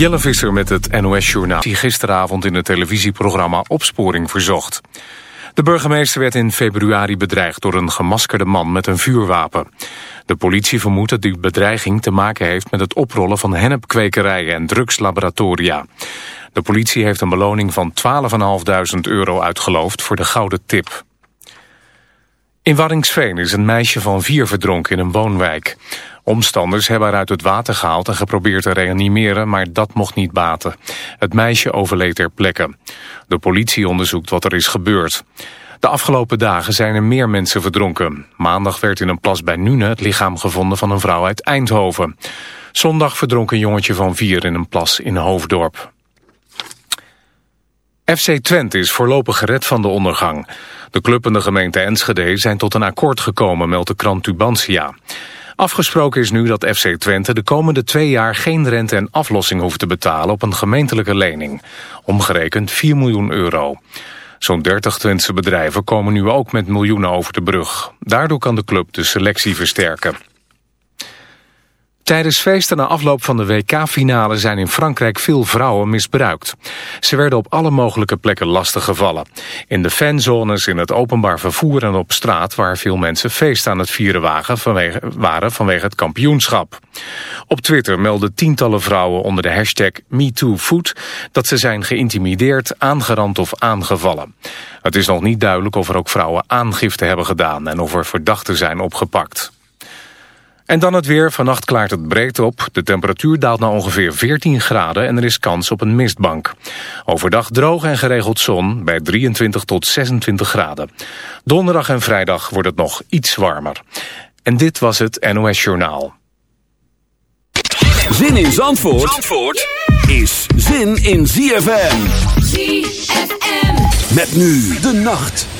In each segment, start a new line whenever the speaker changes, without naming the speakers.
Jelle Visser met het NOS-journaal... die gisteravond in het televisieprogramma Opsporing verzocht. De burgemeester werd in februari bedreigd door een gemaskerde man met een vuurwapen. De politie vermoedt dat die bedreiging te maken heeft met het oprollen van hennepkwekerijen en drugslaboratoria. De politie heeft een beloning van 12.500 euro uitgeloofd voor de gouden tip. In Warringsveen is een meisje van vier verdronken in een woonwijk. Omstanders hebben haar uit het water gehaald en geprobeerd te reanimeren, maar dat mocht niet baten. Het meisje overleed ter plekke. De politie onderzoekt wat er is gebeurd. De afgelopen dagen zijn er meer mensen verdronken. Maandag werd in een plas bij Nune het lichaam gevonden van een vrouw uit Eindhoven. Zondag verdronk een jongetje van vier in een plas in Hoofddorp. FC Twente is voorlopig gered van de ondergang. De club en de gemeente Enschede zijn tot een akkoord gekomen, meldt de krant Tubantia. Afgesproken is nu dat FC Twente de komende twee jaar geen rente en aflossing hoeft te betalen op een gemeentelijke lening. Omgerekend 4 miljoen euro. Zo'n 30 Twentse bedrijven komen nu ook met miljoenen over de brug. Daardoor kan de club de selectie versterken. Tijdens feesten na afloop van de WK-finale zijn in Frankrijk veel vrouwen misbruikt. Ze werden op alle mogelijke plekken lastiggevallen. In de fanzones, in het openbaar vervoer en op straat... waar veel mensen feest aan het vieren waren vanwege het kampioenschap. Op Twitter melden tientallen vrouwen onder de hashtag MeTooFood... dat ze zijn geïntimideerd, aangerand of aangevallen. Het is nog niet duidelijk of er ook vrouwen aangifte hebben gedaan... en of er verdachten zijn opgepakt. En dan het weer. Vannacht klaart het breed op. De temperatuur daalt naar ongeveer 14 graden en er is kans op een mistbank. Overdag droog en geregeld zon bij 23 tot 26 graden. Donderdag en vrijdag wordt het nog iets warmer. En dit was het NOS Journaal.
Zin in Zandvoort, Zandvoort is zin in ZFM. ZFM. Met nu de nacht.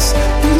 You.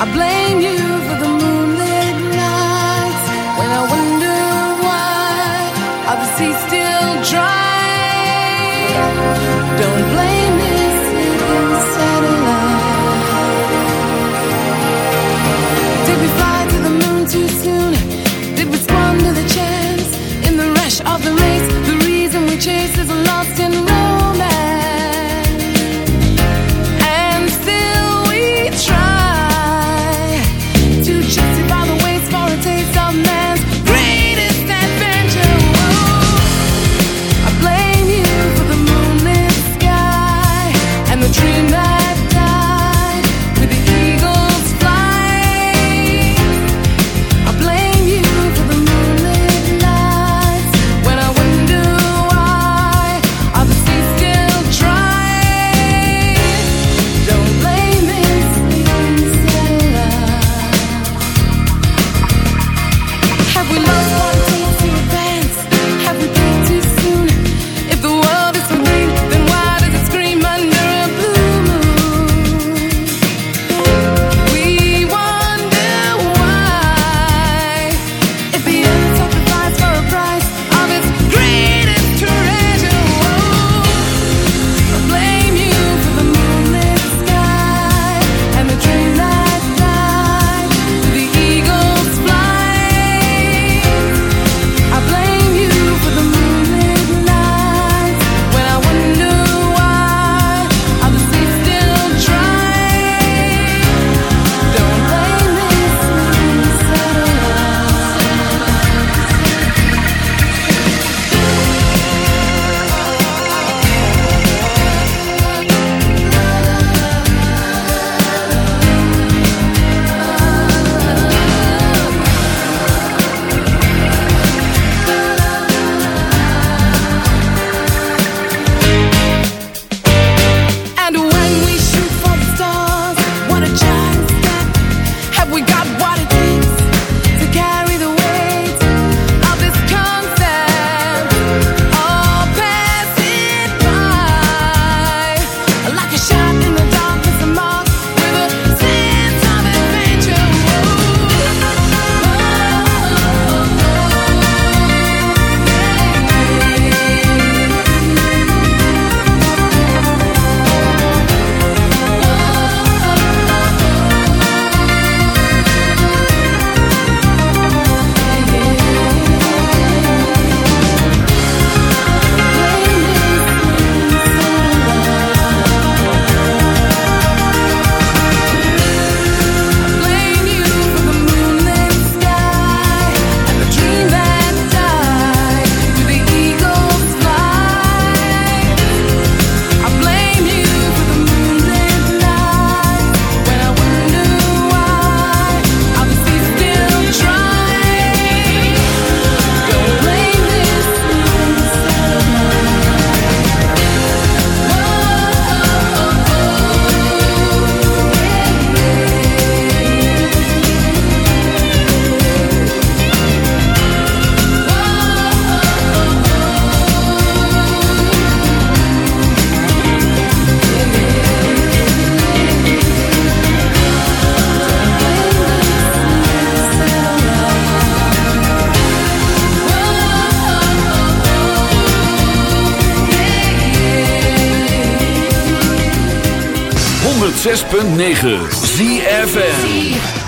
I blame you for the
106.9 ZFN